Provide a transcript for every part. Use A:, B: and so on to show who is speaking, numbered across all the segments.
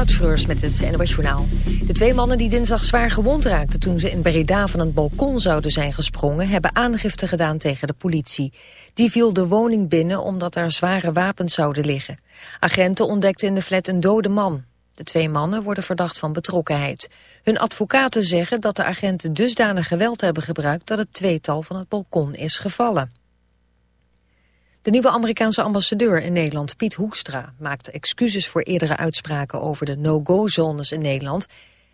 A: Met het NOS. De twee mannen die dinsdag zwaar gewond raakten toen ze in Breda van een balkon zouden zijn gesprongen... hebben aangifte gedaan tegen de politie. Die viel de woning binnen omdat er zware wapens zouden liggen. Agenten ontdekten in de flat een dode man. De twee mannen worden verdacht van betrokkenheid. Hun advocaten zeggen dat de agenten dusdanig geweld hebben gebruikt... dat het tweetal van het balkon is gevallen. De nieuwe Amerikaanse ambassadeur in Nederland, Piet Hoekstra, maakte excuses voor eerdere uitspraken over de no-go-zones in Nederland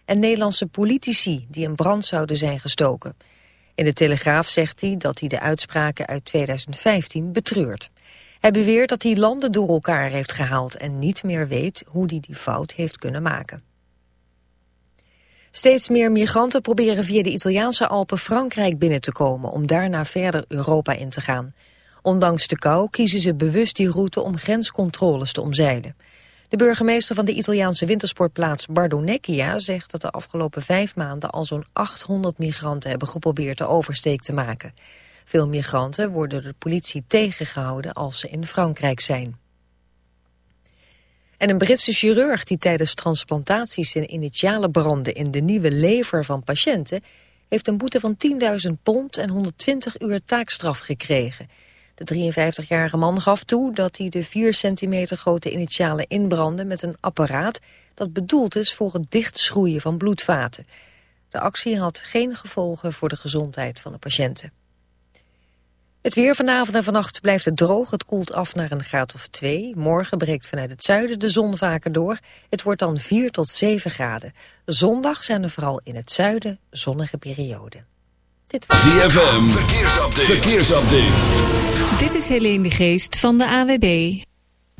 A: en Nederlandse politici die in brand zouden zijn gestoken. In de Telegraaf zegt hij dat hij de uitspraken uit 2015 betreurt. Hij beweert dat hij landen door elkaar heeft gehaald en niet meer weet hoe hij die fout heeft kunnen maken. Steeds meer migranten proberen via de Italiaanse Alpen Frankrijk binnen te komen om daarna verder Europa in te gaan. Ondanks de kou kiezen ze bewust die route om grenscontroles te omzeilen. De burgemeester van de Italiaanse wintersportplaats Bardonecchia zegt dat de afgelopen vijf maanden al zo'n 800 migranten hebben geprobeerd de oversteek te maken. Veel migranten worden door de politie tegengehouden als ze in Frankrijk zijn. En een Britse chirurg die tijdens transplantaties zijn initiale branden in de nieuwe lever van patiënten heeft een boete van 10.000 pond en 120 uur taakstraf gekregen. De 53-jarige man gaf toe dat hij de 4 centimeter grote initialen inbrandde met een apparaat dat bedoeld is voor het dichtschroeien van bloedvaten. De actie had geen gevolgen voor de gezondheid van de patiënten. Het weer vanavond en vannacht blijft het droog. Het koelt af naar een graad of 2. Morgen breekt vanuit het zuiden de zon vaker door. Het wordt dan 4 tot 7 graden. Zondag zijn er vooral in het zuiden zonnige perioden.
B: Dit was ZFM, verkeersupdate. verkeersupdate.
C: Dit is Helene de Geest van de AWB.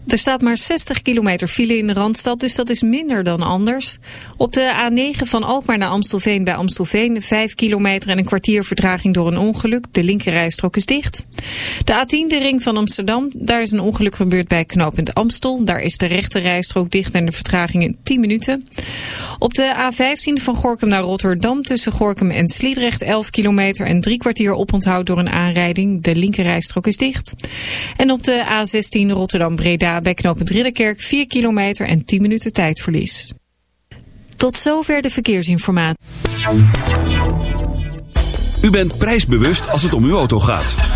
C: Er staat maar 60 kilometer file in de Randstad, dus dat is minder dan anders. Op de A9 van Alkmaar naar Amstelveen bij Amstelveen 5 kilometer en een kwartier vertraging door een ongeluk. De linkerrijstrook is dicht. De A10, de ring van Amsterdam, daar is een ongeluk gebeurd bij knooppunt Amstel. Daar is de rechterrijstrook dicht en de vertraging in 10 minuten. Op de A15 van Gorkum naar Rotterdam tussen Gorkum en Sliedrecht 11 kilometer en drie kwartier oponthoud door een aanrijding. De linkerrijstrook is dicht. En op de A16 Rotterdam-Breda bij knooppunt Ridderkerk 4 kilometer en 10 minuten tijdverlies. Tot zover de verkeersinformatie.
B: U bent prijsbewust als het om uw auto gaat.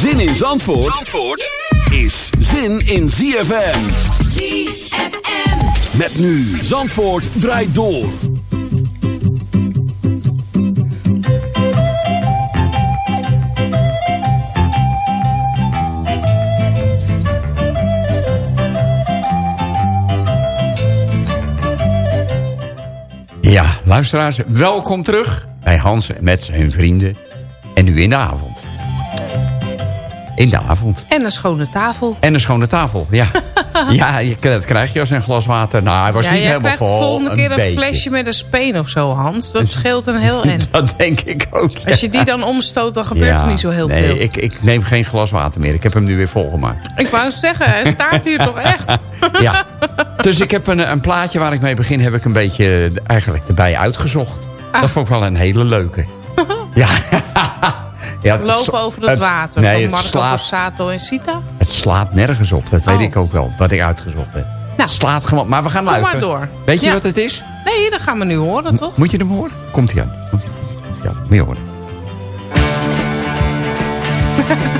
B: Zin in Zandvoort, Zandvoort is zin in ZFM.
D: ZFM.
B: Met nu Zandvoort draait door.
E: Ja, luisteraars, welkom terug bij Hans met zijn vrienden. En nu in de avond. In de avond.
F: En een schone tafel.
E: En een schone tafel, ja. ja, je, dat krijg je als een glas water. Nou, hij was
F: Ja,
E: niet
F: jij
E: helemaal
F: krijgt de
E: vol.
F: volgende keer een flesje met een speen of zo, Hans. Dat scheelt een heel eind.
E: Dat denk ik ook. ja.
F: Als je die dan omstoot, dan gebeurt
E: Ja,
F: er niet zo heel
E: nee,
F: veel.
E: Ik, ik neem geen glas water meer. Ik heb hem nu weer volgemaakt.
F: Ik wou zeggen, hij staat hier toch echt?
E: Ja. Dus ik heb een, een plaatje waar ik mee begin, heb ik een beetje eh, eigenlijk erbij uitgezocht.
F: Ah.
E: Dat vond ik wel een hele leuke. ja. Ja het
F: Lopen over het
E: het-
F: water
E: nee,
F: van
E: het
F: Marco
E: slaat,
F: Borsato en Sita.
E: het slaat nergens op. Dat weet
F: Oh.
E: ik ook wel, wat ik uitgezocht heb.
F: Nou,
E: het slaat gewoon, maar we gaan
F: kom maar
E: luisteren.
F: door.
E: Weet je
F: Ja.
E: wat het is?
F: Nee, dat gaan we nu horen, toch?
E: Moet je hem horen? Komt hij aan. Komt hij aan. Komt hij aan. Moet je horen.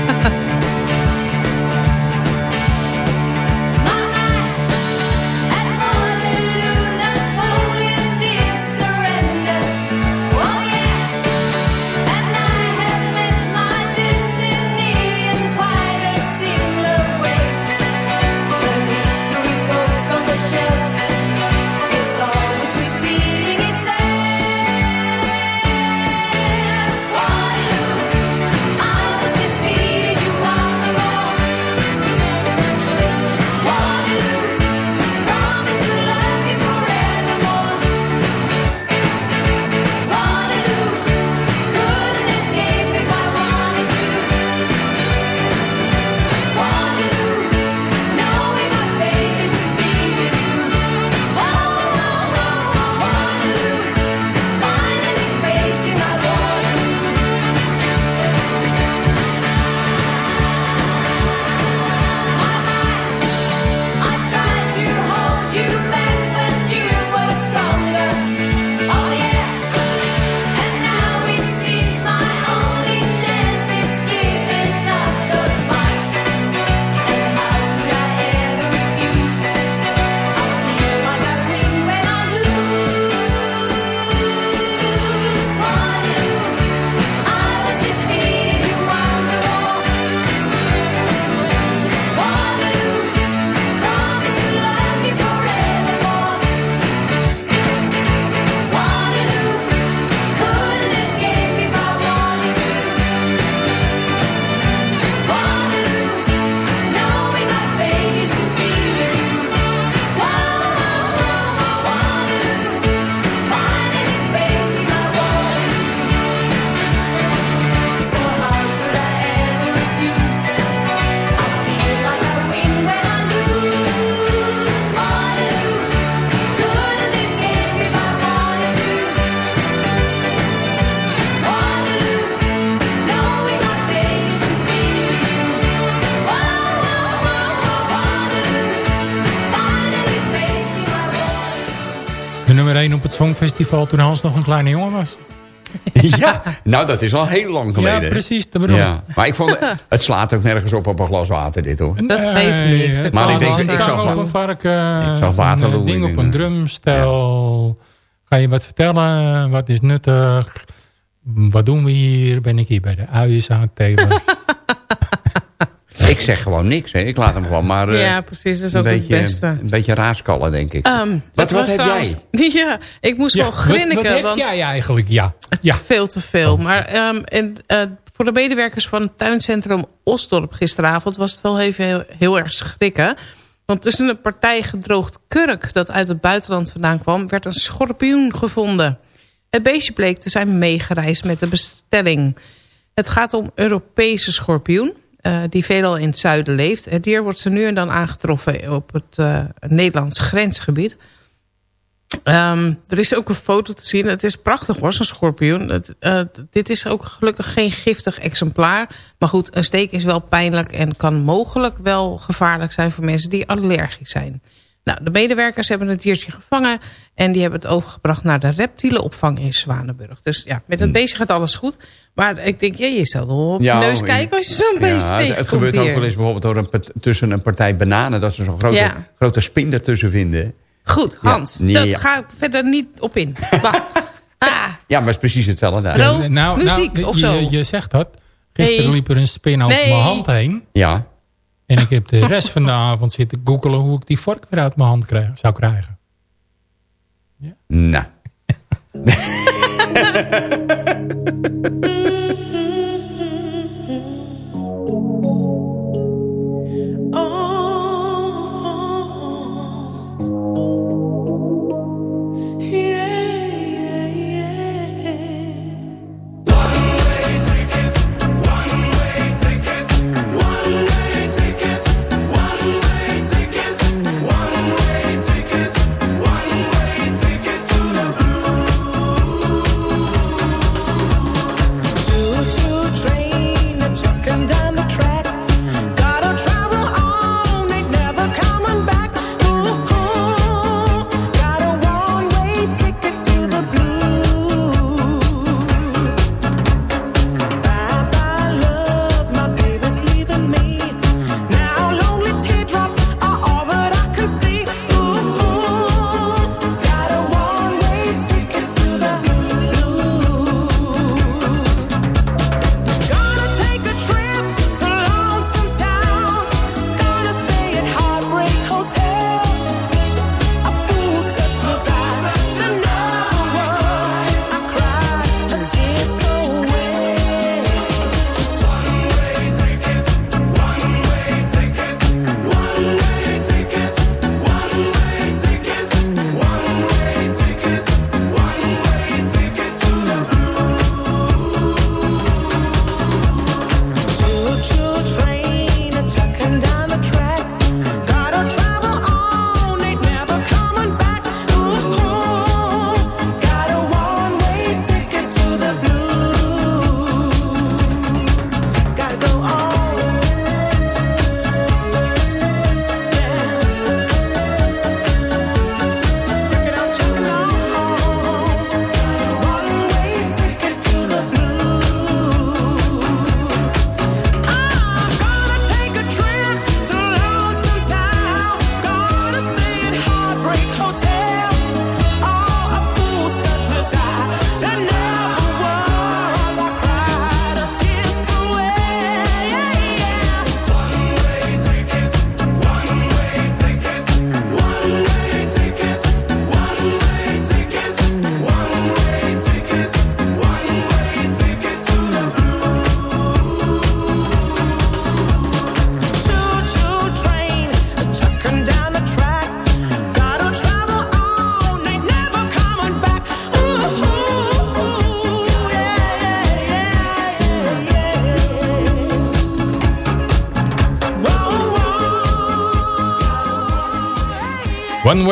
G: Songfestival toen Hans nog een kleine jongen was.
D: ja, nou dat is al heel lang geleden.
G: Ja, precies, dat bedoel ik.
D: Ja. Maar ik vond, het- het slaat ook nergens op op een glas water dit hoor.
F: Dat
G: Nee,
F: geeft niks.
G: het
F: Het
D: Maar ik denk- ik
G: Ik
D: zag
G: een varken,
D: Ik zag Waterloo
G: een ding
D: in
G: op
D: een-
G: drumstel. Ga je wat vertellen? Wat is nuttig? Wat doen we hier? Ben ik hier bij de uiens aan het telen?
D: Ik zeg gewoon niks. Hè. Ik laat hem gewoon maar eh,
F: Ja, precies. Dat is
D: een,
F: ook het
D: beetje,
F: beste.
D: een beetje raaskallen denk ik.
F: Ehm,
D: wat wat
F: was
D: heb
F: trouwens- Ja, ik moest wel
G: wat,
F: grinniken.
G: wat heb
F: want
G: jij eigenlijk? Ja. ja.
F: Veel te veel. Maar ehm, en, eh, voor de medewerkers van het tuincentrum Osdorp gisteravond... was het wel even heel, heel erg schrikken. Want tussen een partij gedroogd kurk dat uit het buitenland vandaan kwam... werd een schorpioen gevonden. Het beestje bleek te zijn meegereisd met de bestelling. Het gaat om Europese schorpioen... eh, die veelal in het zuiden leeft. Het dier wordt ze nu en dan aangetroffen op het eh, Nederlands grensgebied... Ehm, er is ook een foto te zien. Het is prachtig hoor, zo'n schorpioen. Het, eh, dit is ook gelukkig geen giftig exemplaar. Maar goed, een steek is wel pijnlijk... en kan mogelijk wel gevaarlijk zijn voor mensen die allergisch zijn. Nou, de medewerkers hebben het diertje gevangen... en die hebben het overgebracht naar de reptielenopvang in Zwanenburg. Dus ja, met het beestje gaat alles goed. Maar ik denk, ja, je zal wel op je neus
D: in-
F: kijken... als je zo'n beest
D: ja, het,
F: tegenkomt
D: het gebeurt ook wel eens bijvoorbeeld door een, tussen een partij bananen... dat ze zo'n grote,
F: Ja.
D: grote spin ertussen vinden.
F: Goed, Hans,
D: nee,
F: daar
D: ja.
F: ga ik verder niet op in. Ah,
D: Ja, maar het is precies hetzelfde.
F: muziek of zo?
G: Nou, Je, je zegt dat. Gisteren
F: Nee.
G: liep er een spin over
F: Nee.
G: mijn hand heen.
D: Ja.
G: En ik heb de rest van de avond zitten googelen hoe ik die vork weer uit mijn hand krijg, zou krijgen.
D: Nou.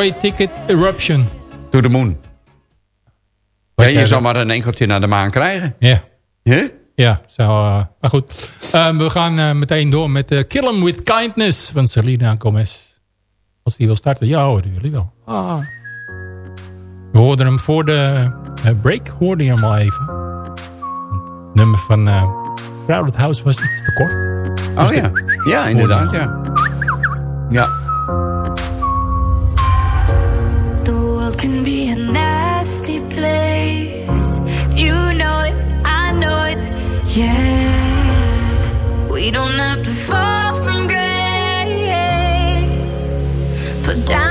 H: Ticket
G: Eruption.
D: To the moon. Ja, je
G: dat-
D: maar een enkeltje naar de maan krijgen.
G: Ja,
D: Huh?
G: ja zo, eh, maar goed. Eh, we gaan eh, meteen door met eh, Kill 'em With Kindness van Selena Gomez. Als die wil starten, ja horen jullie wel. Ah. We hoorden hem voor de break, hoorde je hem al even. Het nummer van eh Crowded House was iets te kort.
E: Oh
G: Dus
E: ja, ja inderdaad, ja. Ja,
I: yeah. We don't have to fall from grace. Put down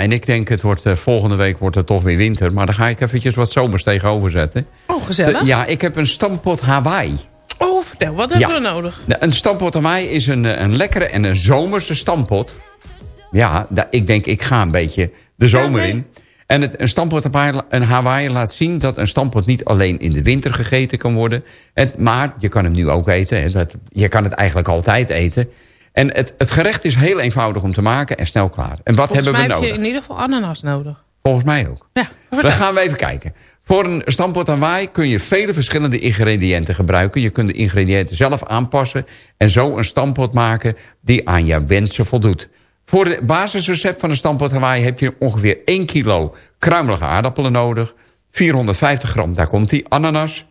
J: ja
E: en ik denk het wordt, eh, volgende week wordt het toch weer winter. Maar dan ga ik eventjes wat zomers tegenover zetten.
F: Oh, gezellig.
E: De- ja, ik heb een stampot Hawaii.
F: Oh, vertel, wat hebben
E: Ja.
F: we nodig?
E: Een stampot Hawaii is een, eh, een lekkere en een zomerse stampot. Ja, da- ik denk ik ga een beetje de zomer in. En het, een stampot Hawaii, een Hawaii laat zien dat een stampot niet alleen in de winter gegeten kan worden. Het, maar je kan hem nu ook eten. Hè, dat, je kan het eigenlijk altijd eten. En het, het gerecht is heel eenvoudig om te maken en snel klaar. En wat
F: Volgens
E: hebben
F: mij
E: we
F: heb je
E: nodig?
F: in ieder geval ananas nodig.
E: Volgens mij ook.
F: Ja,
E: Dan gaan we even kijken. Voor een stampot Hawaii kun je vele verschillende ingrediënten gebruiken. Je kunt de ingrediënten zelf aanpassen... en zo een stampot maken die aan jouw wensen voldoet. Voor het basisrecept van een stampot Hawaii... heb je ongeveer 1 kilo kruimelige aardappelen nodig... 450 gram, daar komt die, ananas...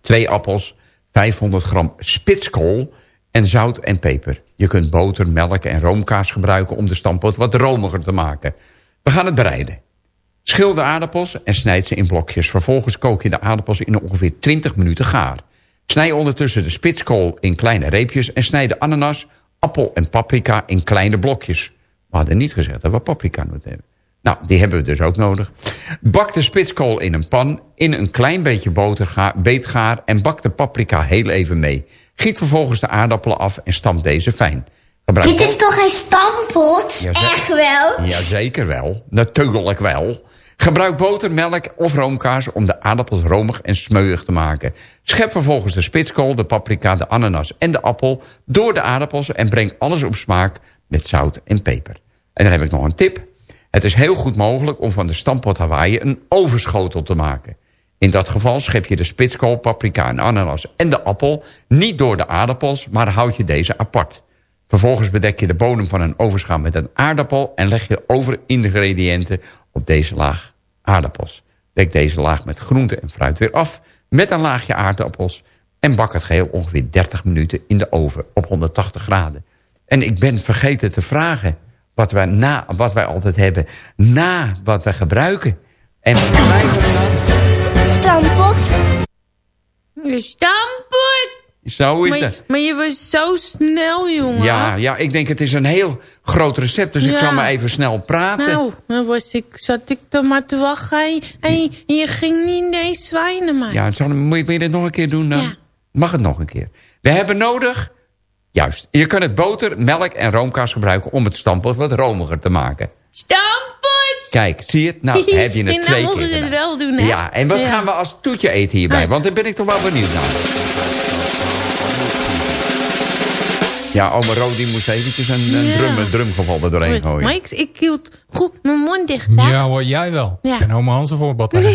E: twee appels, 500 gram spitskool en zout en peper. Je kunt boter, melk en roomkaas gebruiken om de stampot wat romiger te maken. We gaan het bereiden. Schil de aardappels en snijd ze in blokjes. Vervolgens kook je de aardappels in ongeveer 20 minuten gaar. Snij ondertussen de spitskool in kleine reepjes... en snij de ananas, appel en paprika in kleine blokjes. We hadden niet gezegd dat we paprika moeten hebben. Nou, die hebben we dus ook nodig. Bak de spitskool in een pan, in een klein beetje boter ga- beetgaar... en bak de paprika heel even mee. Giet vervolgens de aardappelen af en stamp deze fijn. Gebruik
K: Dit is toch geen stampot?
E: Ja, ze-
K: Echt wel?
E: Jazeker wel, natuurlijk wel. Gebruik boter, melk of roomkaas om de aardappels romig en smeuig te maken. Schep vervolgens de spitskool, de paprika, de ananas en de appel door de aardappels... en breng alles op smaak met zout en peper. En dan heb ik nog een tip. Het is heel goed mogelijk om van de stampot Hawaii een overschotel te maken. In dat geval schep je de spitskool, paprika en ananas en de appel... niet door de aardappels, maar houd je deze apart. Vervolgens bedek je de bodem van een overschaal met een aardappel... en leg je over ingrediënten op deze laag aardappels. Dek deze laag met groente en fruit weer af... met een laagje aardappels... en bak het geheel ongeveer 30 minuten in de oven op 180 graden. En ik ben vergeten te vragen wat wij, na, wat wij altijd hebben... na wat we gebruiken. En wat?
K: Stampot.
F: Je stampot.
E: Zo is
F: Maar, maar je was zo snel, jongen.
E: Ja, ja, ik denk het is een heel groot recept, dus ik zal maar even snel praten.
F: Nou, dan was ik, zat ik er maar te wachten. En, je ging niet eens zwijnen, maar.
E: Ja, zal, moet je dit nog een keer doen dan?
F: Ja.
E: Mag het nog een keer. We hebben nodig, juist, je kan het boter, melk en roomkaas gebruiken... om het stamppot wat romiger te maken.
F: Stampot!
E: Kijk, zie je het? Nou, heb je het twee
F: dan
E: keer
F: moet je het wel doen, hè?
E: Ja, en wat
F: Ja.
E: gaan we als toetje eten hierbij?
F: Ah.
E: Want daar ben ik toch wel benieuwd naar. Ja, oma Ro die moest eventjes een, een,
F: Ja.
E: drum, een drumgeval er doorheen gooien.
F: Maar ik, ik hield goed mijn mond dicht, hè?
G: Ja hoor, jij wel.
F: Ja.
G: Ik ben oma Hans een voorbeeld. aan.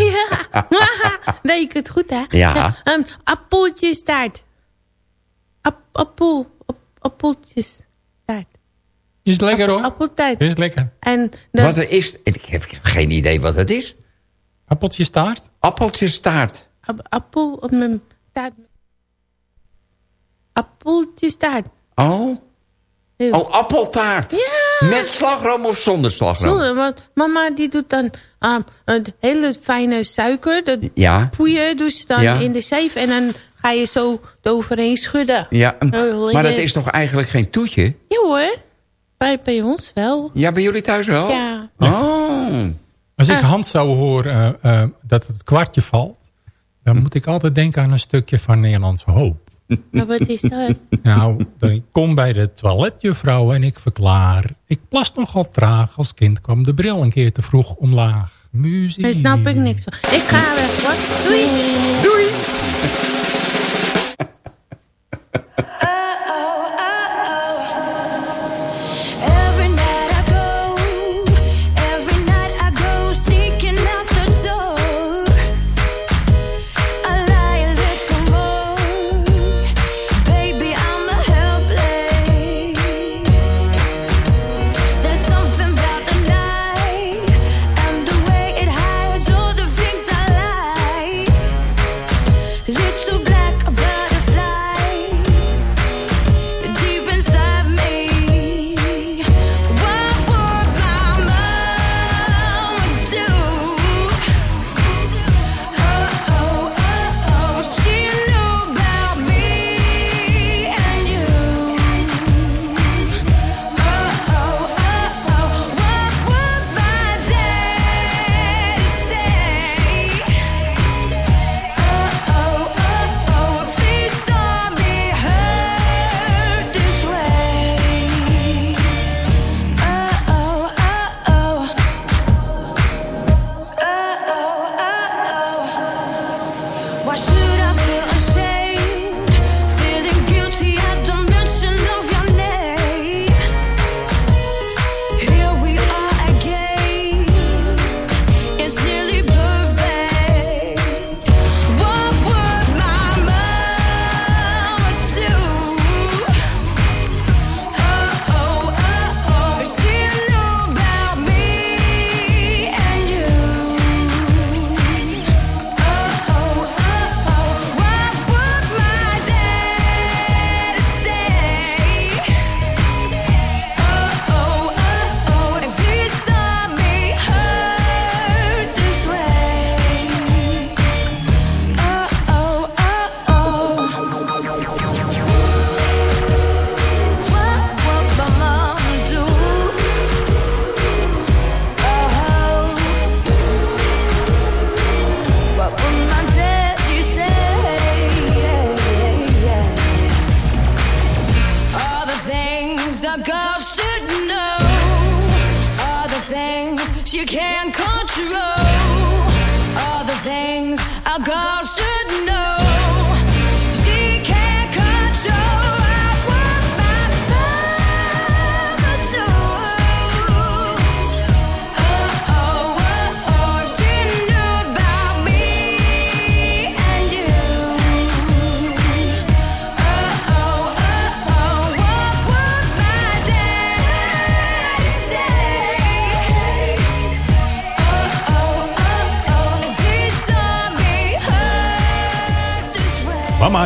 F: Ja. Deed ik het goed, hè?
E: Ja.
F: Um, appeltjestaart. Ap appel. Ap appeltjestaart.
G: Is het lekker hoor.
F: Appeltijd.
G: Is het lekker.
F: En dan,
E: Wat er is, ik heb geen idee wat het is.
G: Appeltje staart?
E: Appeltjestaart.
F: ap- appel op mijn taart. Appeltjestaart.
E: Oh,
F: Heel.
E: oh appeltaart.
F: Ja.
E: Met slagroom of zonder slagroom?
F: Zo, want mama die doet dan um, het hele fijne suiker. Dat
E: Ja.
F: poeien doe ze dan
E: Ja.
F: in de zeef. En dan ga je zo eroverheen schudden.
E: Ja, maar dat is toch eigenlijk geen toetje?
F: Ja hoor. Bij, bij ons wel.
E: Ja, bij jullie thuis wel?
F: Ja.
E: Oh.
G: Als ik
F: Ah.
G: Hans zou horen eh, eh, dat het kwartje valt... dan moet ik altijd denken aan een stukje van Nederlandse hoop.
F: Maar wat is dat?
G: Nou, ik kom bij de toiletjuffrouw en ik verklaar... ik plas nogal traag. Als kind kwam de bril een keer te vroeg omlaag. Muziek.
F: Daar snap ik niks van. Ik ga weg, hoor. Doei.
E: Doei.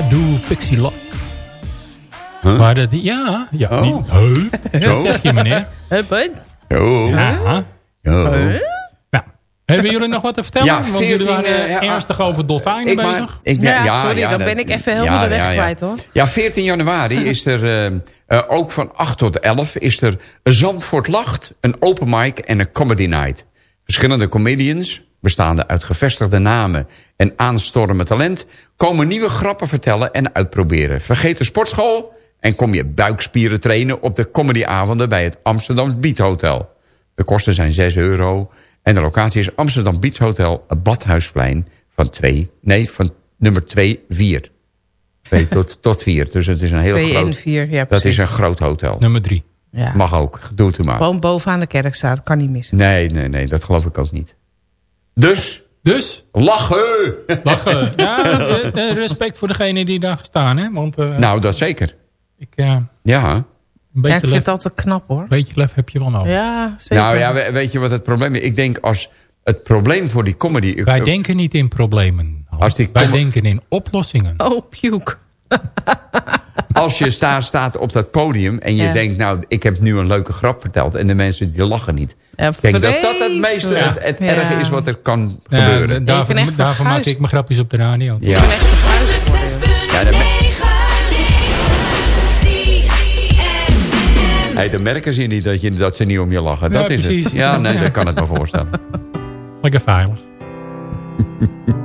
G: Doe Pixie Lock.
E: Huh?
G: Maar dat, ja, ja,
E: Oh.
G: niet, huh?
E: Zo.
G: Dat zeg je meneer.
E: Oh.
G: Ja.
E: Oh.
G: Nou, hebben jullie nog wat te vertellen?
E: Ja,
G: Want jullie
E: 14,
G: waren
E: eh, ja,
G: ernstig over dolfijnen
E: Ik maar-
G: bezig.
E: ik-
F: Ja, sorry, dan
E: dat-
F: ben ik even helemaal de weg kwijt, hoor.
E: Ja, 14 januari is er eh, eh, ook van 8 tot 11 is er een Zandvoort Lacht, een open mic en een comedy night. Verschillende comedians, bestaande uit gevestigde namen en aanstormend talent, komen nieuwe grappen vertellen en uitproberen. Vergeet de sportschool en kom je buikspieren trainen op de comedyavonden bij het Amsterdam Beat Hotel. De kosten zijn 6 euro en de locatie is Amsterdam Beach Hotel, Badhuisplein van 2, nee, van nummer 2, 4. 2 tot, tot 4. Dus het is een heel
F: Twee
E: groot...
F: en vier, ja
E: dat is een groot hotel.
G: Nummer drie.
F: Ja.
E: Mag ook, doe het u maar.
F: Gewoon bovenaan de kerkstraat, kan niet missen.
E: Nee, nee, nee, dat geloof ik ook niet. Dus,
G: Dus,
E: lachen!
G: lachen. ja, eh, eh, respect voor degene die daar gestaan, hè. Want eh,
E: nou, dat zeker.
G: ik, eh, een
E: Ja.
F: Ja,
G: beetje,
F: ik vind
G: lef,
F: het altijd knap hoor.
G: beetje lef heb je wel nodig.
F: Ja, zeker.
E: Nou ja, we- weet je wat het probleem is? Ik denk als het probleem voor die comedy...
G: Wij denken niet in problemen. Hans.
E: Als die
G: Wij denken in oplossingen.
F: Oh, puke.
E: Als je daar staat op dat podium en je
F: Ja.
E: denkt... nou, ik heb nu een leuke grap verteld... en de mensen die lachen niet.
F: Ja,
E: Ik denk dat dat het meest
F: vreselijk.
E: het, het
F: Ja.
E: erge is wat er kan
G: Ja,
E: gebeuren.
G: daarvoor
F: Ik
G: maak ik mijn grapjes op de radio.
E: Ja.
F: Ik ben echt verguisd worden.
E: Ja, dat, me-
L: 6.9
E: hey, dan merken ze niet dat, je, dat ze niet om je lachen.
G: Ja,
E: Dat is
G: precies.
E: het. Ja, nee, dat kan het me voorstellen.
G: Lekker veilig.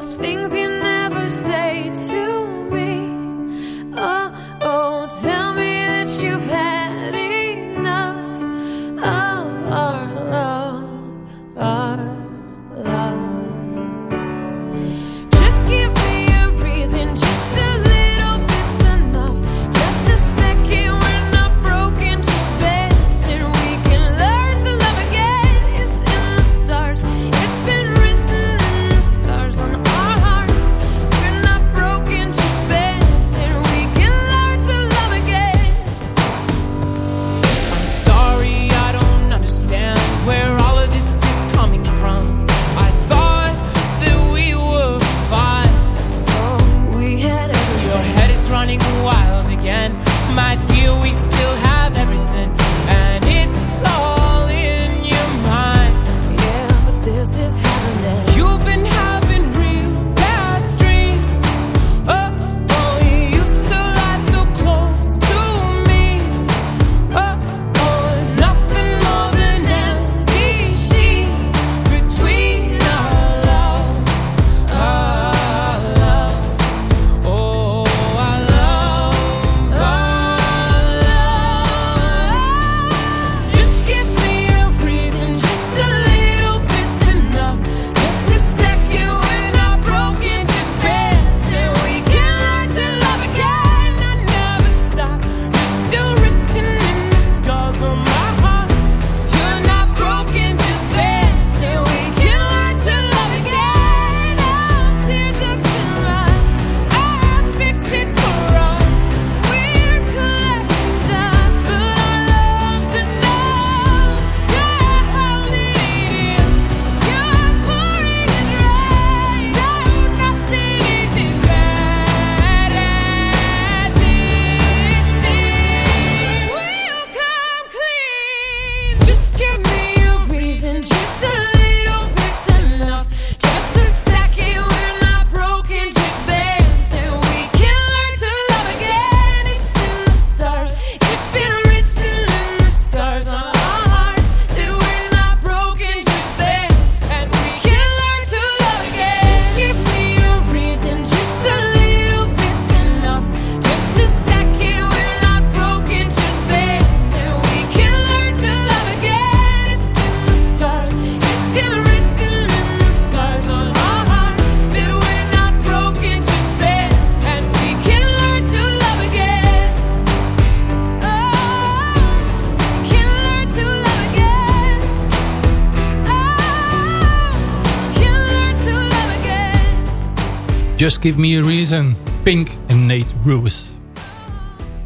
L: Give Me a Reason.
G: Pink en Nate Ruiz.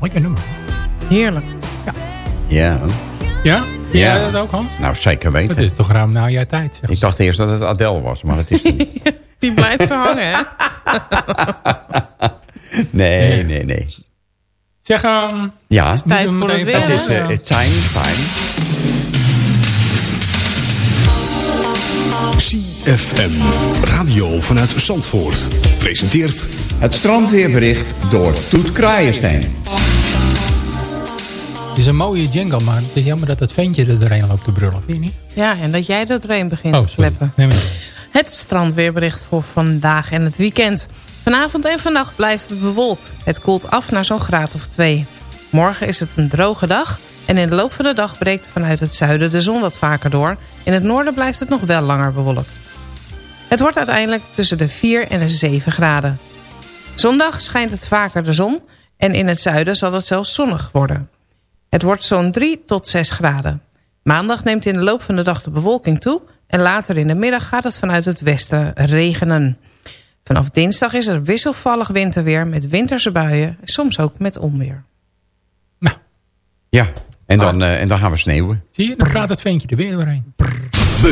G: Lekker nummer.
F: Heerlijk.
E: Ja.
G: Ja?
E: Ja.
G: Ja, dat ook, Hans?
E: Nou, zeker
G: Het
E: weten.
G: is toch ruim na jouw tijd, zeg.
E: Ik dacht eerst dat het Adele was, maar het is het niet.
F: Die blijft er hangen, hè?
E: Nee, nee, nee.
G: Zeg, ehm
E: Ja,
G: nu
F: tijd voor het weer,
E: het is
G: ja.
E: time, time.
M: CFM. Radio vanuit Zandvoort. Presenteert
E: Het strandweerbericht door Toet Kraaienstein.
G: Het is een mooie jingle, maar het is jammer dat het ventje er doorheen loopt te brullen. Vind je niet?
F: Ja, en dat jij er doorheen begint
G: Oh,
F: te kleppen.
G: Nee, maar-
F: Het strandweerbericht voor vandaag en het weekend. Vanavond en vannacht blijft het bewolkt. Het koelt af naar zo'n graad of twee. Morgen is het een droge dag. En in de loop van de dag breekt vanuit het zuiden de zon wat vaker door. In het noorden blijft het nog wel langer bewolkt. Het wordt uiteindelijk tussen de 4 en de 7 graden. Zondag schijnt het vaker de zon. En in het zuiden zal het zelfs zonnig worden. Het wordt zo'n 3 tot 6 graden. Maandag neemt in de loop van de dag de bewolking toe... en later in de middag gaat het vanuit het westen regenen. Vanaf dinsdag is er wisselvallig winterweer met winterse buien... soms ook met onweer.
E: Ja, en dan, eh, en dan gaan we sneeuwen.
G: Zie je, dan gaat het ventje er weer doorheen.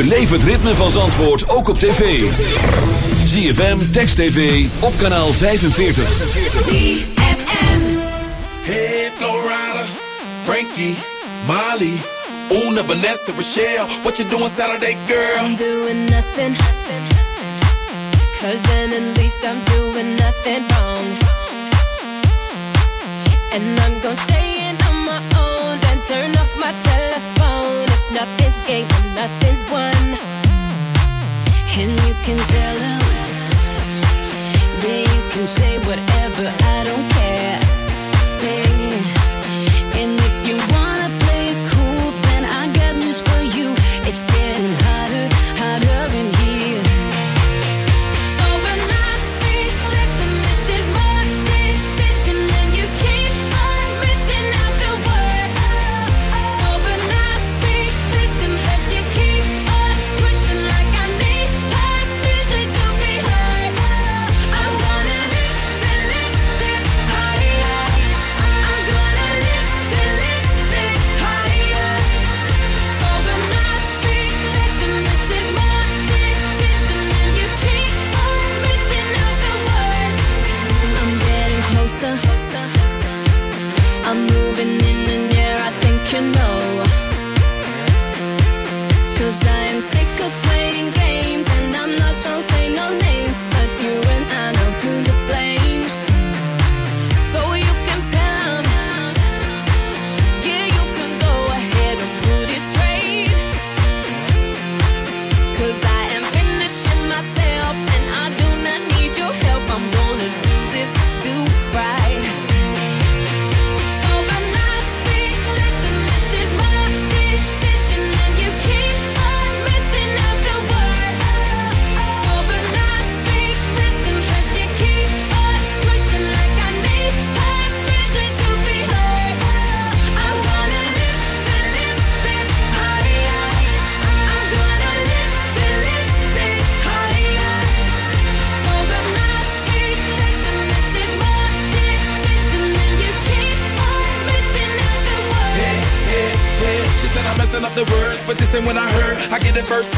B: Beleef het ritme van Zandvoort ook op tv. ZFM, Text TV, op kanaal 45.
N: Hey, Florida, Frankie, Molly, Una, Vanessa, Rochelle. What you doing Saturday, girl?
L: I'm doing nothing. Cause then at least I'm doing nothing wrong. And I'm gonna stay in on my own and turn off my telephone. Nothing's gained and nothing's won. And you can tell them, yeah, you can say whatever, I don't care.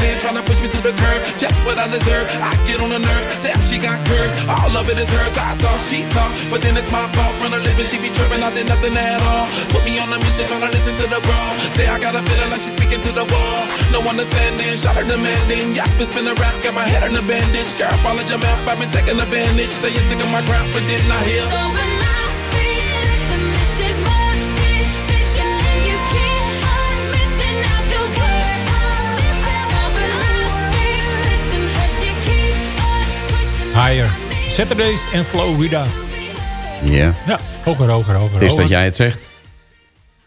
N: In, trying to push me to the curb. Just what I deserve. I get on the nerves. Damn, she got curves. All of it is hers. I talk, she talk, but then it's my fault. Run a living, she be tripping. I did nothing at all. Put me on a mission, trying to listen to the bra. Say I got a feeling like she's speaking to the wall. No understanding, shot her demanding. Yap, been spinning rap, got my head in a bandage. Girl, follow your map, I've been taking advantage. Say you're sick of my crap, but didn't I hear?
G: Higher. Saturdays en Florida.
E: Ja.
G: Ja, hoger, hoger, hoger.
E: Het is
G: hoger.
E: dat jij het zegt.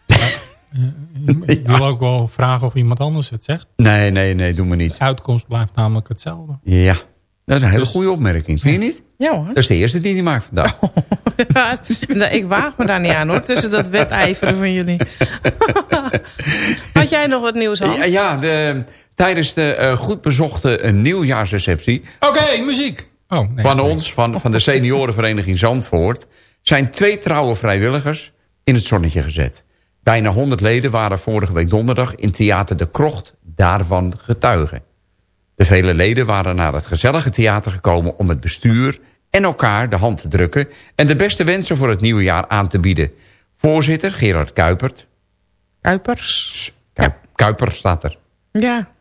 G: Ik wil ook wel vragen of iemand anders het zegt.
E: Nee, nee, nee, doe maar niet.
G: De uitkomst blijft namelijk hetzelfde.
E: Ja, dat is een hele
G: Dus-
E: goede opmerking. Vind je niet?
F: Ja hoor.
E: Dat is de eerste die die maakt vandaag.
F: Nou, ik waag me daar niet aan hoor, tussen dat wedijveren van jullie. Had jij nog wat nieuws, Hans?
E: Ja, ja de, tijdens de eh, goed bezochte eh, nieuwjaarsreceptie...
G: Oké, muziek. Oh, nee,
E: van
G: sorry.
E: ons, van, van de seniorenvereniging Zandvoort... zijn twee trouwe vrijwilligers in het zonnetje gezet. Bijna 100 leden waren vorige week donderdag in Theater de Krocht daarvan getuigen. De vele leden waren naar het gezellige theater gekomen... om het bestuur en elkaar de hand te drukken... en de beste wensen voor het nieuwe jaar aan te bieden. Voorzitter Gerard Kuipert...
F: Kuipers.
E: Kuip, Kuiper staat er
F: Ja.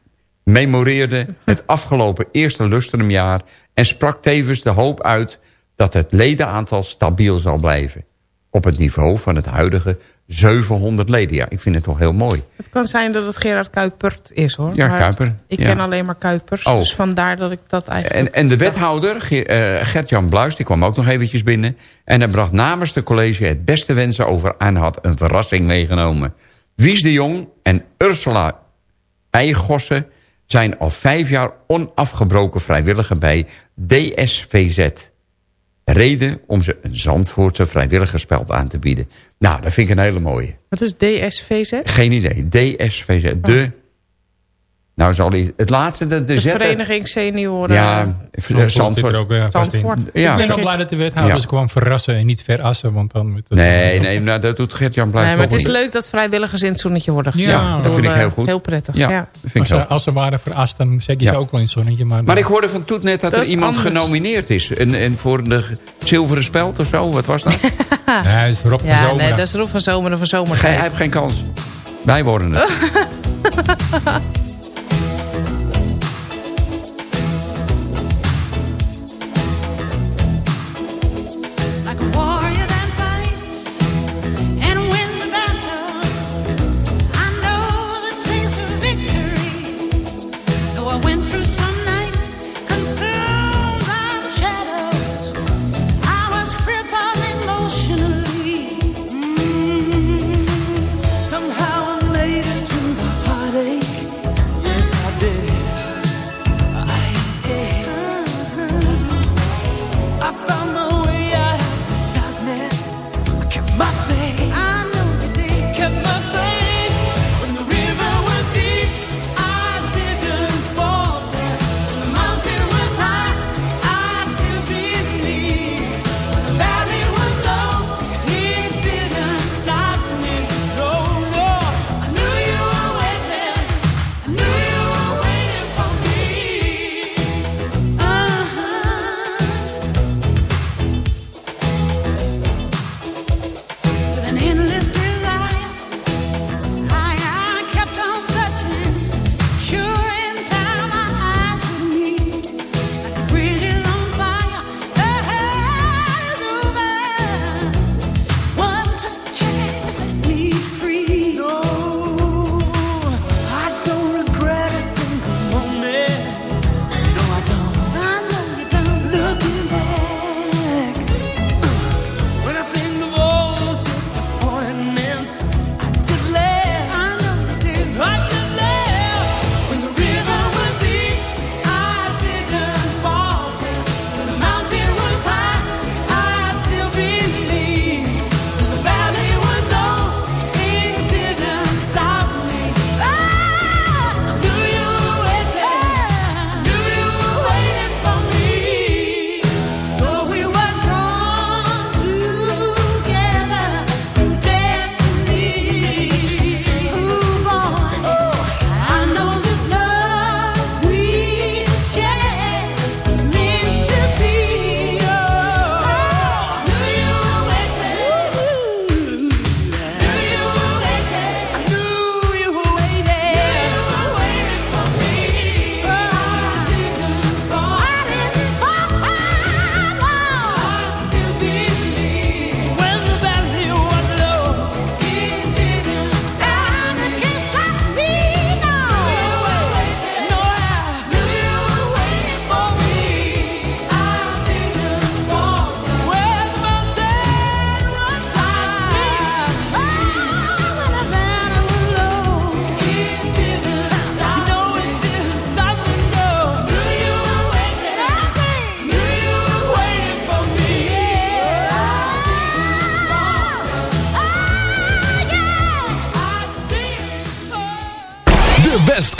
E: Memoreerde het afgelopen eerste lustrumjaar... en sprak tevens de hoop uit dat het ledenaantal stabiel zal blijven. Op het niveau van het huidige 700 leden. Ja, ik vind het toch heel mooi.
F: Het kan zijn dat het Gerard Kuipert is hoor.
E: Ja,
F: Maar
E: Kuiper,
F: Ik
E: ja.
F: ken alleen maar Kuipers.
E: Oh.
F: Dus vandaar dat ik dat eigenlijk...
E: En, en de wethouder, eh, Gert-Jan Bluis, die kwam ook nog eventjes binnen... en hij bracht namens de college het beste wensen over... en had een verrassing meegenomen. Wies de Jong en Ursula Eigossen zijn al vijf jaar onafgebroken vrijwilliger bij DSVZ. Reden om ze een Zandvoortse vrijwilligerspeld aan te bieden. Nou, dat vind ik een hele mooie.
F: Wat is DSVZ?
E: Geen idee. DSVZ. De... Nou, zal hij... Het laatste, de, de,
F: De
E: zetten-
F: Vereniging Senioren.
E: Ja,
G: Zandvoort zit
E: Zandvoort.
G: er ook eh, vast in.
F: Zandvoort.
E: Ja.
G: ik ben ook blij dat de wethouder
E: Ja.
G: ze kwam verrassen en niet verassen. Want dan moet
E: Nee, nee, nou, dat doet Gert-Jan Bluis
F: Nee, maar het is leuk dat vrijwilligers in het zonnetje worden gezet.
G: Ja, dat
E: vind ik
F: eh,
E: heel goed.
F: Heel prettig.
E: Ja, vind ik
G: Als
E: zo.
G: ze, als ze waren verrast, dan zeg je
E: Ja.
G: ze ook wel in het zonnetje. Maar,
E: Maar ik hoorde van Toet net dat,
F: Dat
E: er iemand
F: anders.
E: genomineerd is. En, en voor de zilveren speld of zo, wat was dat?
G: Nee, is Rob van
F: Ja,
G: Zomeren.
F: nee, dat is Rob van Zomer van Zomer.
E: Hij heeft geen kans. Wij worden het.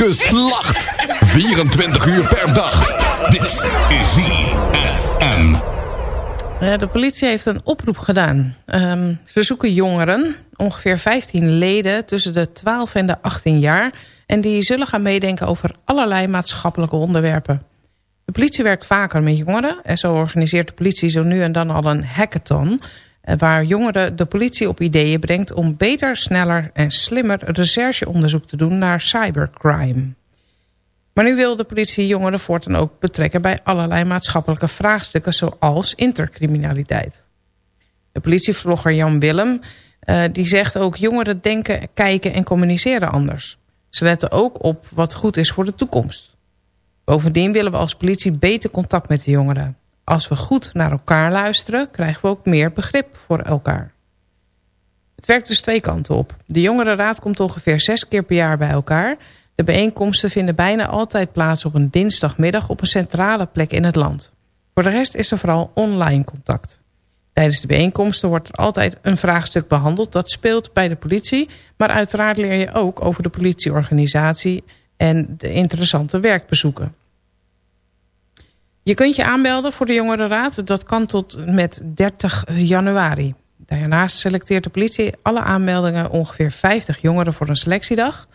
M: Lacht. 24 uur per dag. Dit is ZFM.
F: Ja, de politie heeft een oproep gedaan. Ehm, ze zoeken jongeren, ongeveer 15 leden tussen de 12 en de 18 jaar... en die zullen gaan meedenken over allerlei maatschappelijke onderwerpen. De politie werkt vaker met jongeren... en zo organiseert de politie zo nu en dan al een hackathon... eh, waar jongeren de politie op ideeën brengt... om beter, sneller en slimmer rechercheonderzoek te doen naar cybercrime. Maar nu wil de politie jongeren voortaan ook betrekken... bij allerlei maatschappelijke vraagstukken zoals intercriminaliteit. De politievlogger Jan Willem eh, die zegt ook... jongeren denken, kijken en communiceren anders. Ze letten ook op wat goed is voor de toekomst. Bovendien willen we als politie beter contact met de jongeren. Als we goed naar elkaar luisteren... krijgen we ook meer begrip voor elkaar. Het werkt dus twee kanten op. De jongerenraad komt ongeveer zes keer per jaar bij elkaar... De bijeenkomsten vinden bijna altijd plaats op een dinsdagmiddag op een centrale plek in het land. Voor de rest is er vooral online contact. Tijdens de bijeenkomsten wordt er altijd een vraagstuk behandeld dat speelt bij de politie, maar uiteraard leer je ook over de politieorganisatie en de interessante werkbezoeken. Je kunt je aanmelden voor de jongerenraad, dat kan tot met 30 januari. Daarnaast selecteert de politie alle aanmeldingen ongeveer 50 jongeren voor een selectiedag...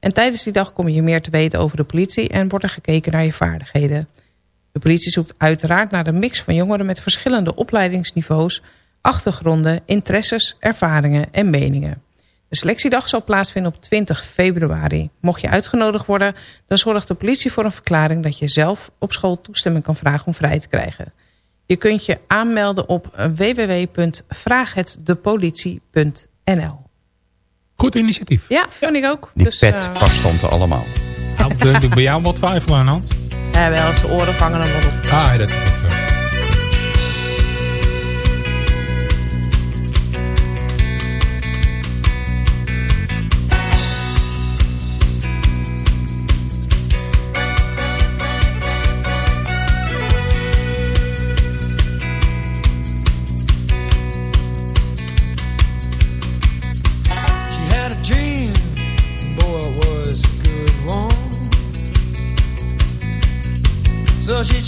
F: En tijdens die dag kom je meer te weten over de politie en wordt er gekeken naar je vaardigheden. De politie zoekt uiteraard naar de mix van jongeren met verschillende opleidingsniveaus, achtergronden, interesses, ervaringen en meningen. De selectiedag zal plaatsvinden op 20 februari. Mocht je uitgenodigd worden, dan zorgt de politie voor een verklaring dat je zelf op school toestemming kan vragen om vrij te krijgen. Je kunt je aanmelden op www.vraaghetdepolitie.nl.
G: Goed initiatief.
F: Ja, vind ik ook.
E: Die
F: Dus,
E: pet
F: eh,
E: past stond er allemaal.
G: Nou, ik bij jou wat twijfel aan, Hans.
F: Ja, wel, als de oren vangen dan wel op.
G: Ah, dat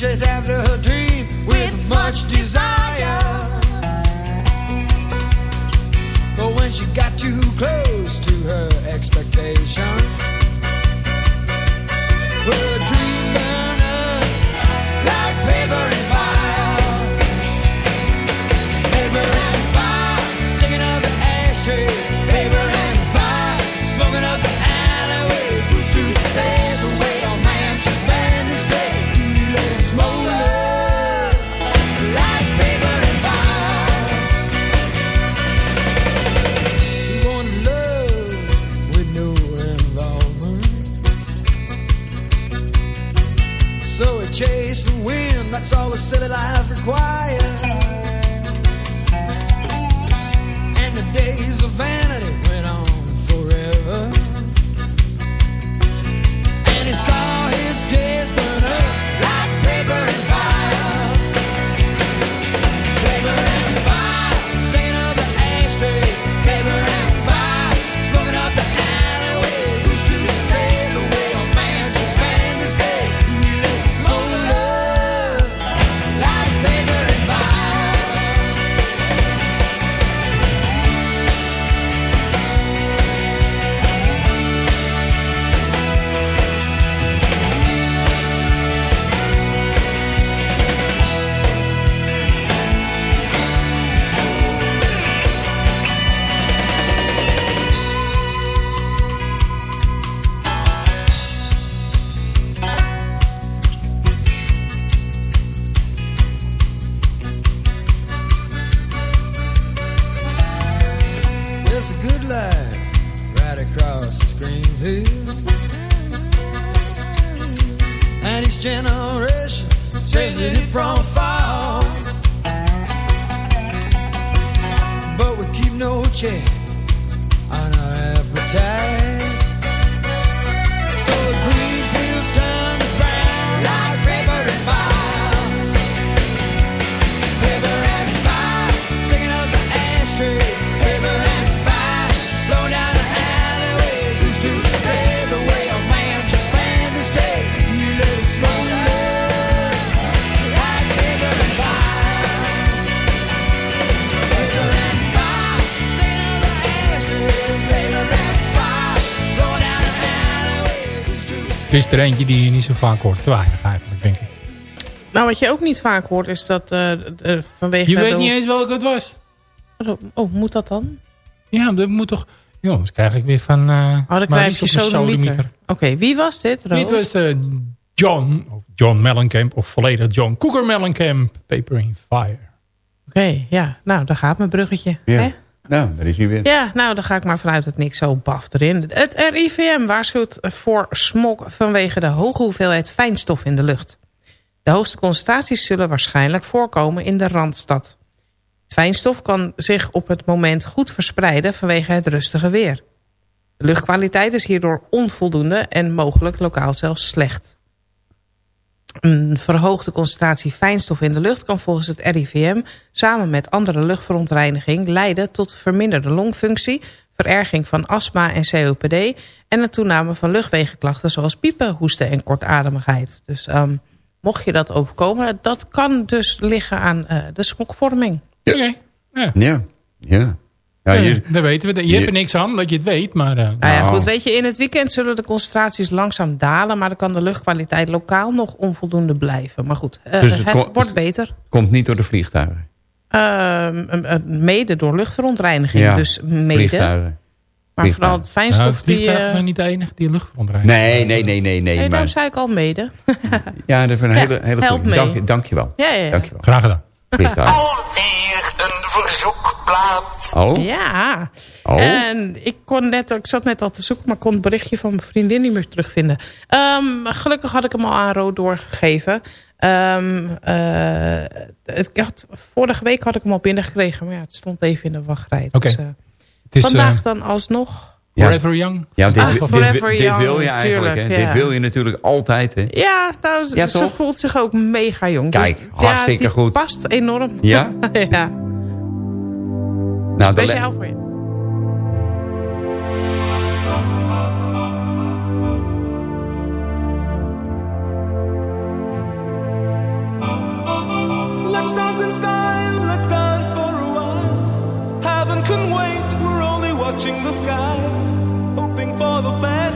O: chased after her dream with much desire. But when she got too close to her expectation, quiet
G: is er eentje die je niet zo vaak hoort. Te weinig eigenlijk, denk ik.
F: Nou, wat je ook niet vaak hoort is dat eh, eh, vanwege...
G: Je weet
F: de-
G: niet eens welke het was.
F: Oh, moet dat dan?
G: Ja, dat moet toch... Jongens, krijg ik weer van... eh
F: Oh, dan krijg je sodemieter. Oké, wie was dit, Ro?
G: Dit was eh, John, of John Mellencamp, of volledig John Cooker Mellencamp, Paper in Fire.
F: Oké, ja. Nou, daar gaat mijn bruggetje. Hè?
E: Nou, daar is hij weer.
F: Ja, nou, dan ga ik maar vanuit dat niks zo baft erin. Het RIVM waarschuwt voor smog vanwege de hoge hoeveelheid fijnstof in de lucht. De hoogste concentraties zullen waarschijnlijk voorkomen in de Randstad. Fijnstof kan zich op het moment goed verspreiden vanwege het rustige weer. De luchtkwaliteit is hierdoor onvoldoende en mogelijk lokaal zelfs slecht. Een verhoogde concentratie fijnstof in de lucht kan volgens het RIVM samen met andere luchtverontreiniging leiden tot verminderde longfunctie, vererging van astma en COPD en een toename van luchtwegenklachten zoals piepen, hoesten en kortademigheid. Dus ehm, mocht je dat overkomen, dat kan dus liggen aan eh, de smokvorming.
G: Oké, ja.
E: Ja, ja. ja
G: Ja,
E: hier,
G: dat weten we. Je, hebt er niks aan dat je het weet, maar... eh,
F: Nou ja, goed, weet je, in het weekend zullen de concentraties langzaam dalen... maar dan kan de luchtkwaliteit lokaal nog onvoldoende blijven. Maar goed, eh,
E: Dus het
F: wordt beter.
E: komt niet door de vliegtuigen.
F: Ehm, eh, eh, mede door luchtverontreiniging,
E: Ja,
F: dus mede.
E: Vliegtuigen.
F: Maar vooral het
G: nou,
F: fijnstof die...
G: vliegtuigen
F: eh,
G: zijn niet de enige die luchtverontreiniging
E: Nee, nee, nee, nee, nee.
F: nee,
E: maar,
F: daarom zei ik al mede.
E: ja, dat is een
F: Ja,
E: hele, hele
F: help
E: goede. Dank, dank je wel.
F: Ja, ja, ja.
E: Dank je wel.
G: Graag gedaan.
E: Vliegtuigen.
P: Alweer een verzoekplaat.
E: Oh?
F: Ja.
E: Oh.
F: En ik kon net, ik zat net al te zoeken, maar ik kon het berichtje van mijn vriendin niet meer terugvinden. Ehm, gelukkig had ik hem al aan Rood doorgegeven. Ehm, eh, het, ik had, vorige week had ik hem al binnengekregen, maar ja, het stond even in de wachtrij.
G: Oké.
F: Dus, eh,
G: Het is
F: vandaag
G: eh,
F: dan alsnog.
E: Ja.
G: Forever Young.
E: Ja, dit,
F: Ah,
E: dit,
F: Forever
E: dit,
F: Young,
E: wil je eigenlijk. Hè?
F: tuurlijk, ja.
E: Dit wil je natuurlijk altijd. Hè?
F: Ja, nou,
E: Ja,
F: ze
E: toch?
F: voelt zich ook mega jong.
E: Kijk,
F: Dus,
E: hartstikke
F: ja, die
E: goed.
F: past enorm.
E: Ja?
F: ja.
E: Nou,
F: Speciaal voor je.
Q: Let's dance in style,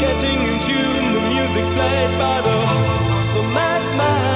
Q: getting in tune. The music's played by the, the madman.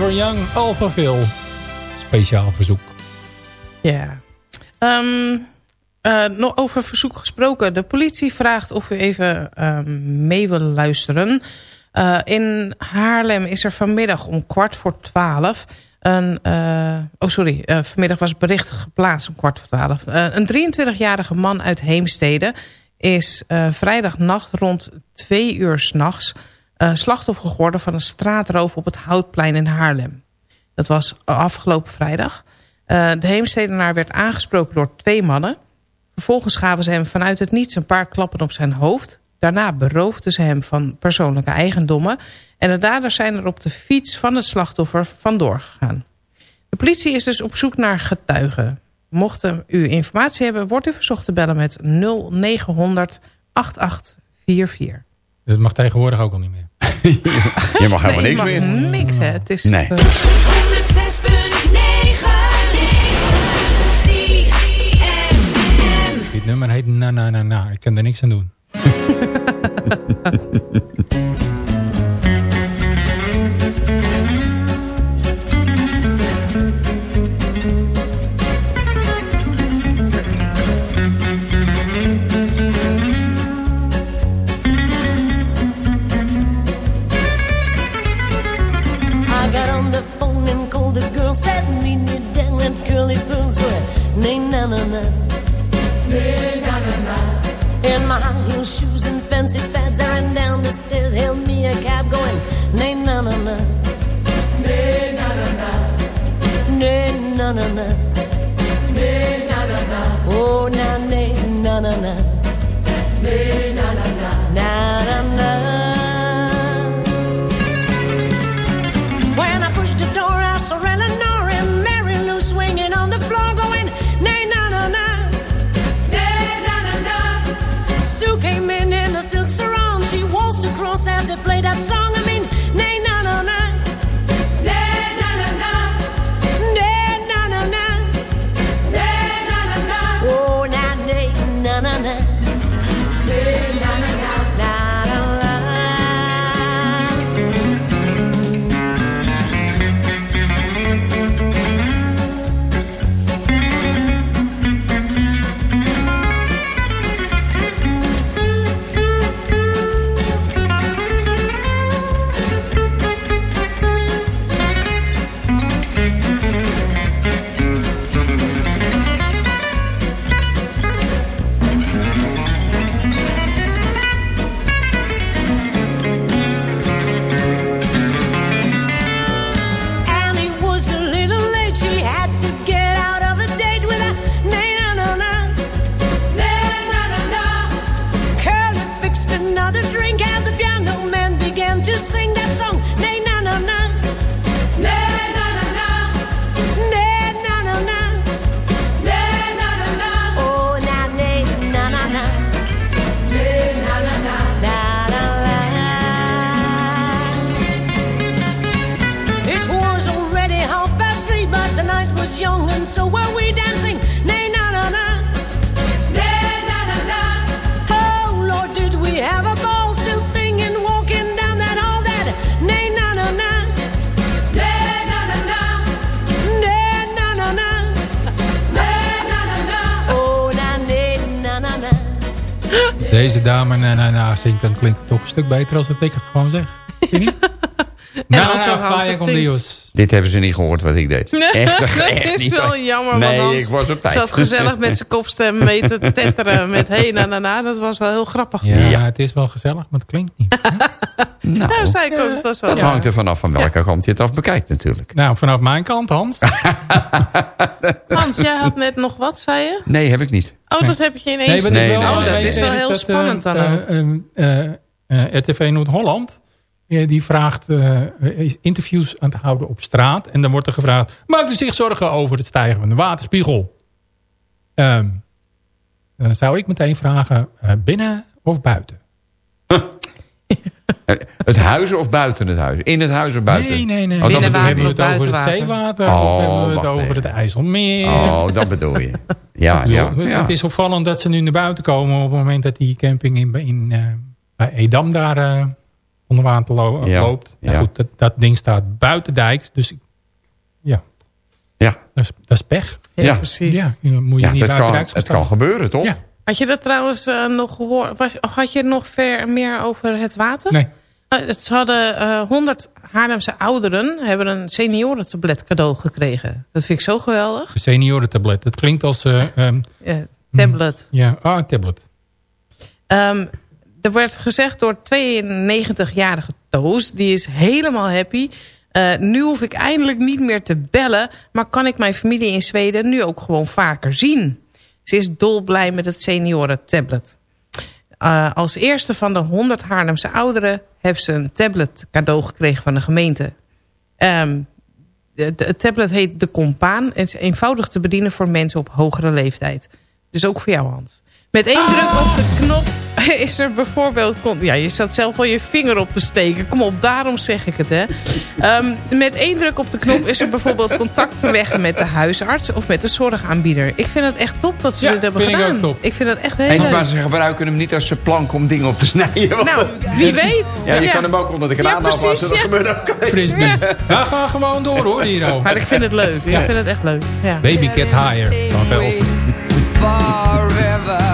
Q: Forever Young,
G: Alphaville. Speciaal verzoek.
F: Ja. Ehm, eh, nog over verzoek gesproken. De politie vraagt of u even ehm, mee wil luisteren. Eh, in Haarlem is er vanmiddag om kwart voor twaalf... Een, eh, oh sorry, vanmiddag was bericht geplaatst om kwart voor twaalf. Een 23-jarige man uit Heemstede is vrijdagnacht rond twee uur s'nachts... nachts slachtoffer geworden van een straatroof op het Houtplein in Haarlem. Dat was afgelopen vrijdag. Eh, de Heemstedenaar werd aangesproken door twee mannen. Vervolgens gaven ze hem vanuit het niets een paar klappen op zijn hoofd. Daarna beroofden ze hem van persoonlijke eigendommen. En de daders zijn er op de fiets van het slachtoffer vandoor gegaan. De politie is dus op zoek naar getuigen. Mocht u informatie hebben, wordt u verzocht te bellen met 0900 8844.
G: Dat mag tegenwoordig ook al niet meer.
E: Je mag helemaal
F: Nee,
E: niks
F: je
E: meer.
F: mag niks, hè. Het is,
E: Nee.
F: eh,
J: 106.9 CFM
G: Dit nummer heet Na Na Na Na. Ik kan er niks aan doen.
L: fancy fads, I ran down the stairs, hailed me a cab, going. Nay na na na, nay na na na, nay na na na, nay na na na. Oh na nay na na na, nay to play that song.
G: Dan klinkt het toch een stuk beter als dat ik het gewoon zeg. Vind je niet? Na
F: als
G: Na
F: ze Hans
G: Fire
F: het
G: con
F: zingt.
G: Dios.
E: Dit hebben ze niet gehoord wat ik deed. Echt,
F: dat
E: echt
F: is
E: niet.
F: wel jammer,
E: Nee,
F: want Hans
E: ik was op tijd.
F: zat gezellig met zijn kopstem mee te tetteren met hey na na na. Dat was wel heel grappig.
G: Ja, het is wel gezellig, maar het klinkt niet.
E: Nou,
F: Ja, zei ik ook. Het was wel
E: dat
F: jammer.
E: hangt er vanaf van welke kant je het af bekijkt natuurlijk.
G: Nou, vanaf mijn kant, Hans.
F: Hans, jij had net nog wat, zei je?
E: Nee, heb ik niet.
F: Oh, dat heb je ineens.
G: Nee,
E: Nee,
F: oh,
E: nee,
F: dat
E: nee.
F: is wel heel
G: dat,
F: spannend dan
G: eh,
F: ook.
G: eh, eh, eh, RTV Noord-Holland, eh, die vraagt eh, is interviews aan het houden op straat. En dan wordt er gevraagd, maakt u zich zorgen over het stijgen van de waterspiegel? Ehm, dan zou ik meteen vragen, eh, binnen of buiten?
E: Eh, Het huizen of buiten het huis? In het huis of buiten?
G: Nee, nee, nee.
E: Oh, je
G: Hebben we het over het zeewater
E: Oh,
G: of hebben we het
E: wacht
G: over
E: even.
G: het IJsselmeer?
E: Oh, dat bedoel je. Ja, ja, ja.
G: Het is opvallend dat ze nu naar buiten komen op het moment dat die camping in, in, eh, bij Edam daar eh, onder water lo-
E: Ja,
G: loopt. Nou
E: ja.
G: goed, dat, dat ding staat buiten dijks. Dus ja,
E: Ja,
G: dat is, dat is pech.
F: Ja, precies.
G: Ja, dan moet je
E: ja
G: niet
E: dat
G: buiten
E: kan,
G: dijks gaan
E: het kan gebeuren, toch?
G: Ja.
F: Had je dat trouwens eh, nog gehoord? Was, had je nog ver, meer over het water?
G: Nee.
F: Eh, het- Ze hadden eh 100 Haarlemse ouderen hebben een seniorentablet cadeau gekregen. Dat vind ik zo geweldig.
G: De seniorentablet. Dat klinkt als... eh, ehm,
F: Ja, tablet.
G: ja, ah, een tablet.
F: Ehm, er werd gezegd door 92-jarige Toos. Die is helemaal happy. Eh, nu hoef ik eindelijk niet meer te bellen. Maar kan ik mijn familie in Zweden nu ook gewoon vaker zien? Ze is dolblij met het senioren tablet. Eh, als eerste van de 100 Haarlemse ouderen... heeft ze een tablet cadeau gekregen van de gemeente. Ehm, het tablet heet De Compaan. Het is eenvoudig te bedienen voor mensen op hogere leeftijd. Dus ook voor jou, Hans. Met één druk op de knop is er bijvoorbeeld... kon- Ja, je zat zelf al je vinger op te steken. Kom op, daarom zeg ik het, hè. Ehm, met één druk op de knop is er bijvoorbeeld contact te leggen met de huisarts... of met de zorgaanbieder. Ik vind het echt top dat ze
G: Ja,
F: dit hebben
G: vind ik
F: gedaan.
G: ook top.
F: Ik vind het echt heel
E: En,
F: leuk.
E: maar ze gebruiken hem niet als plank om dingen op te snijden. want-
F: Nou, wie weet.
E: Ja, je
F: Ja.
E: kan hem ook onder de
F: Ja,
E: kraan
F: precies,
E: afwassen. Dat
F: ja.
E: gebeurt ook.
G: Frisbee. Ja, ga gewoon door hoor, Hero.
F: Maar ik vind het leuk. Ik vind het echt leuk. Ja.
G: Baby Get Higher van Velsen.
P: forever.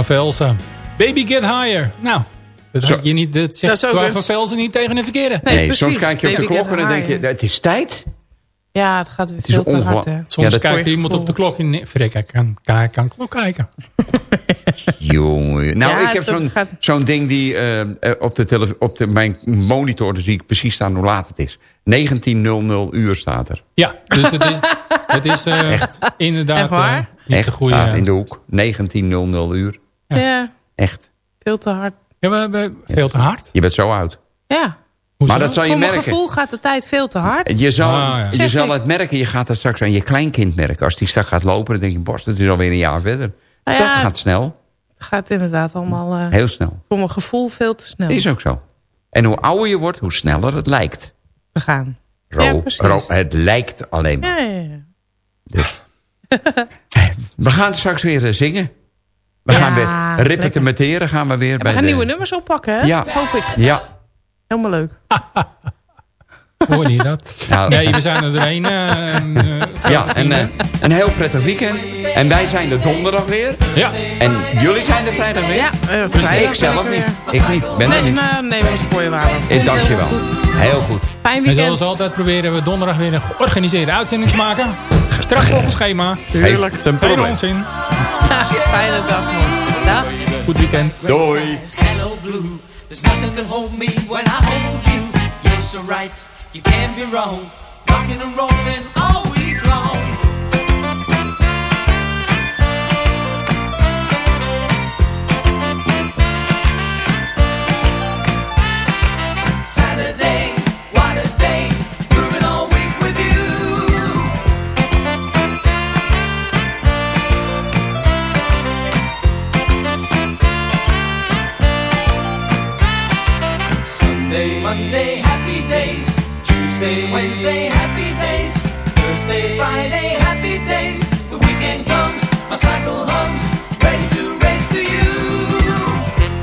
G: Van Velsen. Baby Get Higher. Nou, dat,
E: Zo.
G: je niet, dat zegt
F: Dat een-
G: van Velsen niet tegen de verkeerde.
F: Nee,
E: soms kijk je op de klok en dan denk je, het is tijd.
F: Ja, het gaat weer
E: Het is
F: veel te hard, hè.
G: Soms
E: Ja,
G: kijkt iemand op de klok en nee, Frik, ik kan, kan, kan klok kijken.
E: Jongen. Nou,
F: Ja,
E: ik heb zo'n
F: gaat-
E: zo'n ding die eh, op, de tele, op de, mijn monitor, zie ik precies staan hoe laat het is. 19.00 uur staat er.
G: Ja, dus het is, het is eh, inderdaad
F: Echt waar?
G: niet
E: Echt,
G: de goede...
E: daar in de hoek. 19.00 uur.
G: Ja.
F: Ja,
E: Echt.
F: veel te hard.
G: Ja, we hebben veel te hard.
E: Je bent zo oud.
F: Ja,
G: Hoezo?
E: Maar dat zal je
F: voor mijn
E: merken.
F: gevoel gaat de tijd veel te hard.
E: Je zal,
G: Ah, ja.
E: je
F: Zeg
E: zal
F: ik.
E: het merken. Je gaat het straks aan je kleinkind merken. Als die straks gaat lopen, dan denk je... Bos, dat is alweer een jaar verder.
F: Nou
E: dat gaat snel.
F: Het gaat inderdaad allemaal eh,
E: Heel snel.
F: voor mijn gevoel veel te snel
E: Is ook zo. En hoe ouder je wordt, hoe sneller het lijkt.
F: te gaan.
E: Ro,
F: Ja,
E: ro, het lijkt alleen maar.
F: Ja, ja, ja.
E: Dus. we gaan straks weer eh, zingen. We
F: Ja,
E: gaan weer repetementeren. Gaan we weer
F: En
E: bij
F: we gaan
E: de...
F: nieuwe nummers oppakken, hè?
E: Ja.
F: Hoop ik.
E: Ja,
F: Helemaal leuk.
G: Hoorde je dat?
E: Ja.
G: Nee, we zijn er doorheen. eh, en, eh,
E: Ja, en eh, een heel prettig weekend. En wij zijn er donderdag weer.
G: Ja.
E: En jullie zijn er vrijdag weer.
F: Ja,
E: dus
F: vrijdag
E: ik zelf niet. Ik niet. Ben er
F: Nee,
E: niet.
F: nou, neem ons voor je waarde.
E: Ik dank je wel. Heel goed.
F: Fijn
G: En
F: weekend.
G: zoals altijd proberen we donderdag weer een georganiseerde uitzending te maken. Strak volgens schema.
F: Tuurlijk.
E: Heeft een
G: Geen
E: probleem.
G: onzin.
F: Fijne dag nog. Dag.
G: Goed weekend.
E: Doei.
P: Hello blue, there's nothing can hold me when I hold you. You're so right, you can't be wrong. Rocking and rolling all week long. Saturday, what a day, all week with you. Sunday, Monday. Tuesday, Wednesday, happy days. Thursday, Friday, happy days. The weekend comes, my cycle hums, ready to race to you.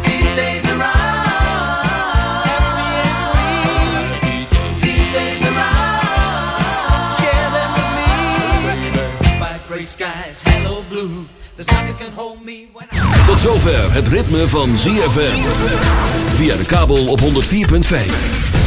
P: These days around. These days around. Share them with me. By gray skies, hello blue. There's nothing can hold me when I.
B: Tot zover het ritme van ZFM. Via de kabel op 104.5.